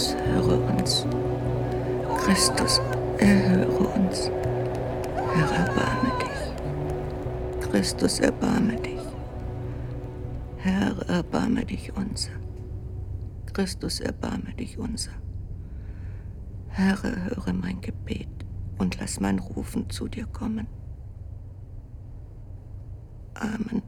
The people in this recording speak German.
uns, höre uns. Christus, erhöre uns. Herr, erbarme dich. Christus, erbarme dich. Herr, erbarme dich unser. Christus, erbarme dich unser. Herr, höre mein Gebet und lass mein Rufen zu dir kommen. Amen.